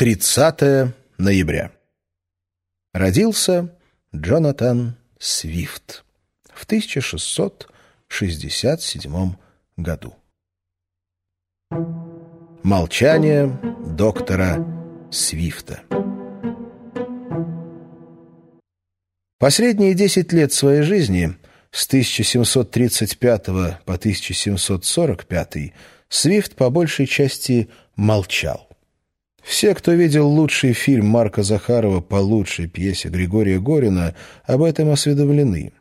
30 ноября. Родился Джонатан Свифт в 1667 году. Молчание доктора Свифта. Последние десять лет своей жизни, с 1735 по 1745, Свифт по большей части молчал. Все, кто видел лучший фильм Марка Захарова по лучшей пьесе Григория Горина, об этом осведомлены.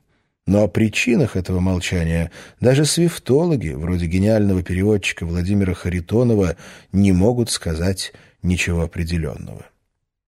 Но о причинах этого молчания даже свифтологи, вроде гениального переводчика Владимира Харитонова, не могут сказать ничего определенного.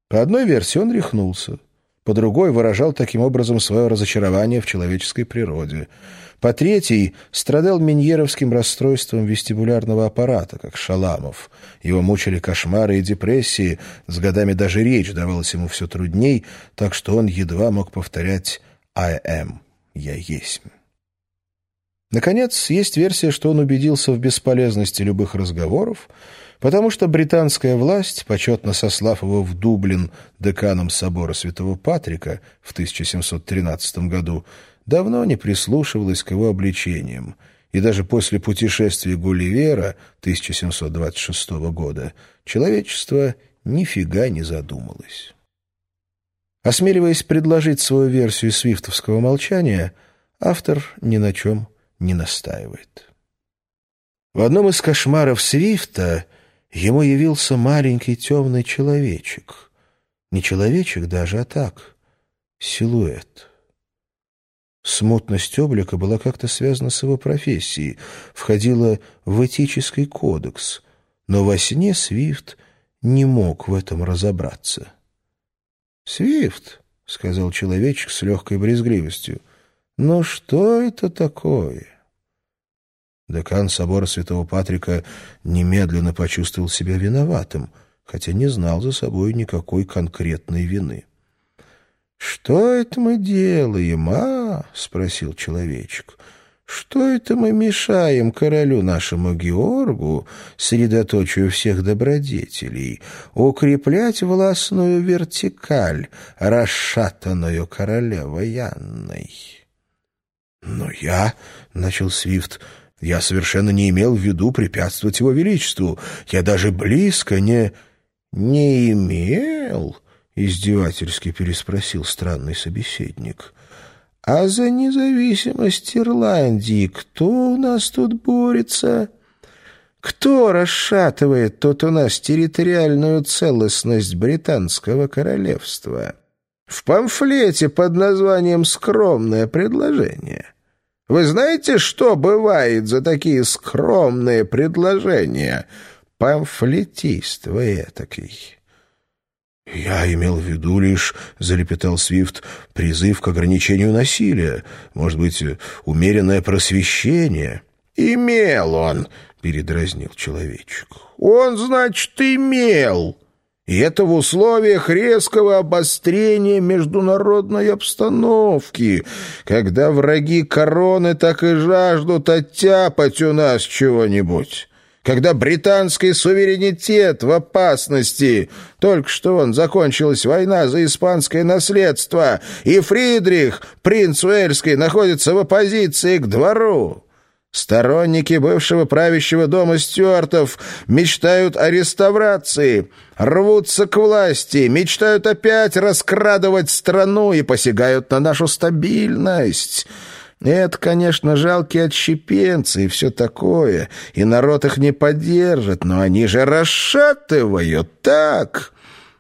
По одной версии он рехнулся, по другой выражал таким образом свое разочарование в человеческой природе – по третьей страдал миньеровским расстройством вестибулярного аппарата, как Шаламов. Его мучили кошмары и депрессии, с годами даже речь давалась ему все трудней, так что он едва мог повторять «I am» — «Я есть». Наконец, есть версия, что он убедился в бесполезности любых разговоров, потому что британская власть, почетно сослав его в Дублин деканом собора Святого Патрика в 1713 году, давно не прислушивалась к его обличениям, и даже после путешествия Гулливера 1726 года человечество нифига не задумалось. Осмеливаясь предложить свою версию свифтовского молчания, автор ни на чем не настаивает. В одном из кошмаров Свифта ему явился маленький темный человечек. Не человечек даже, а так, силуэт. Смутность облика была как-то связана с его профессией, входила в этический кодекс, но во сне Свифт не мог в этом разобраться. «Свифт», — сказал человечек с легкой брезгливостью, — «ну что это такое?» Декан собора святого Патрика немедленно почувствовал себя виноватым, хотя не знал за собой никакой конкретной вины. «Что это мы делаем, а?» — спросил человечек. «Что это мы мешаем королю нашему Георгу, средоточию всех добродетелей, укреплять властную вертикаль, расшатанную королевой Анной?» «Но я...» — начал Свифт. «Я совершенно не имел в виду препятствовать его величеству. Я даже близко не...» «Не имел?» — издевательски переспросил странный собеседник. «А за независимость Ирландии кто у нас тут борется? Кто расшатывает тут у нас территориальную целостность британского королевства?» В памфлете под названием «Скромное предложение». Вы знаете, что бывает за такие скромные предложения? Памфлетист вы этакий. «Я имел в виду лишь, — залепетал Свифт, — призыв к ограничению насилия, может быть, умеренное просвещение». «Имел он!» — передразнил человечек. «Он, значит, имел!» И это в условиях резкого обострения международной обстановки, когда враги короны так и жаждут оттяпать у нас чего-нибудь когда британский суверенитет в опасности. Только что он закончилась война за испанское наследство, и Фридрих, принц Уэльский, находится в оппозиции к двору. Сторонники бывшего правящего дома Стюартов мечтают о реставрации, рвутся к власти, мечтают опять раскрадывать страну и посягают на нашу стабильность». Это, конечно, жалкие отщепенцы и все такое, и народ их не поддержит, но они же расшатывают, так?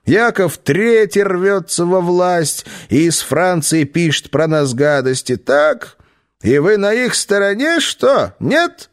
Яков Третий рвется во власть и из Франции пишет про нас гадости, так? И вы на их стороне, что, нет?»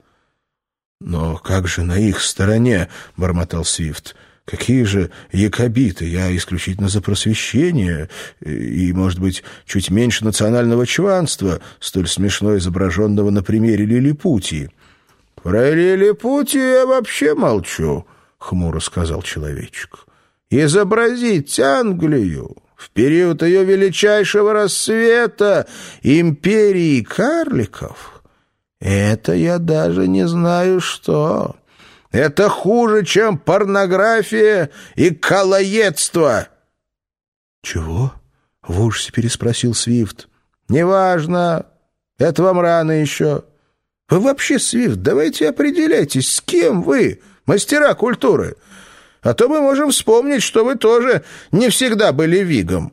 «Но как же на их стороне?» — бормотал Свифт. Какие же якобиты? Я исключительно за просвещение и, может быть, чуть меньше национального чванства, столь смешно изображенного на примере Лилипутии. — Про Лилипутию я вообще молчу, — хмуро сказал человечек. — Изобразить Англию в период ее величайшего рассвета империи карликов — это я даже не знаю что. Это хуже, чем порнография и колоедство!» «Чего?» — в ужасе переспросил Свифт. «Неважно. Это вам рано еще. Вы вообще, Свифт, давайте определяйтесь, с кем вы, мастера культуры. А то мы можем вспомнить, что вы тоже не всегда были Вигом.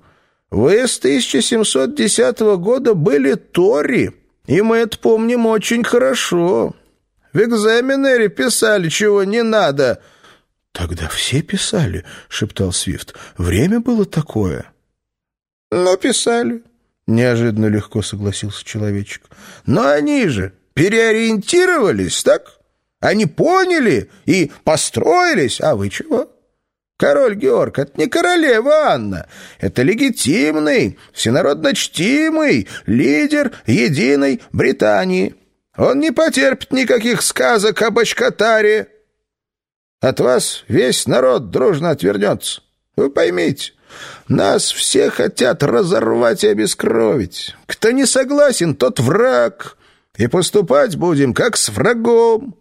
Вы с 1710 года были Тори, и мы это помним очень хорошо. В экзаменере писали, чего не надо». «Тогда все писали», — шептал Свифт. «Время было такое». «Ну, писали». Неожиданно легко согласился человечек. «Но они же переориентировались, так? Они поняли и построились, а вы чего? Король Георг — это не королева Анна, это легитимный, всенародно чтимый лидер единой Британии. Он не потерпит никаких сказок об Башкатаре. От вас весь народ дружно отвернется. Вы поймите, нас все хотят разорвать и обескровить. Кто не согласен, тот враг. И поступать будем, как с врагом.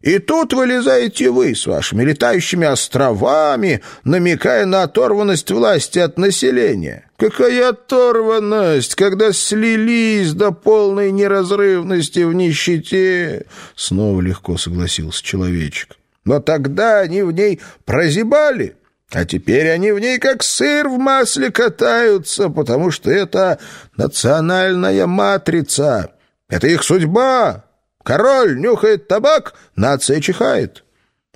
И тут вылезаете вы с вашими летающими островами, намекая на оторванность власти от населения. Какая оторванность, когда слились до полной неразрывности в нищете? Снова легко согласился человечек. Но тогда они в ней прозябали. А теперь они в ней как сыр в масле катаются, потому что это национальная матрица. Это их судьба. Король нюхает табак, нация чихает.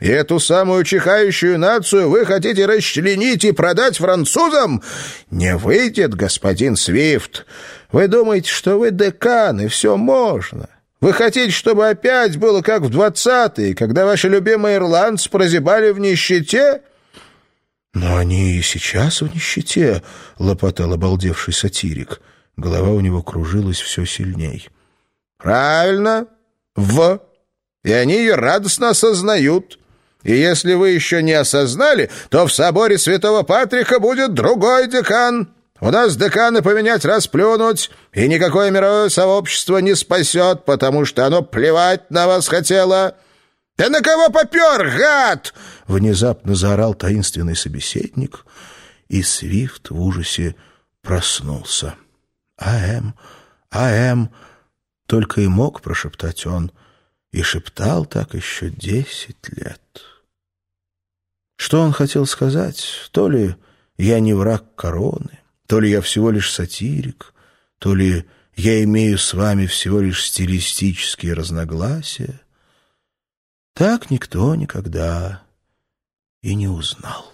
И эту самую чихающую нацию вы хотите расчленить и продать французам? Не выйдет, господин Свифт. Вы думаете, что вы декан, и все можно. Вы хотите, чтобы опять было как в двадцатые, когда ваши любимые ирландцы прозябали в нищете?» «Но они и сейчас в нищете», — лопотал обалдевший сатирик. Голова у него кружилась все сильней. «Правильно. В. И они ее радостно осознают. И если вы еще не осознали, то в соборе святого Патрика будет другой декан. У нас деканы поменять расплюнуть, и никакое мировое сообщество не спасет, потому что оно плевать на вас хотело». «Ты на кого попер, гад?» — внезапно заорал таинственный собеседник, и Свифт в ужасе проснулся. «АМ, АМ!» — только и мог прошептать он, и шептал так еще десять лет. Что он хотел сказать? То ли «я не враг короны», то ли «я всего лишь сатирик», то ли «я имею с вами всего лишь стилистические разногласия», так никто никогда и не узнал.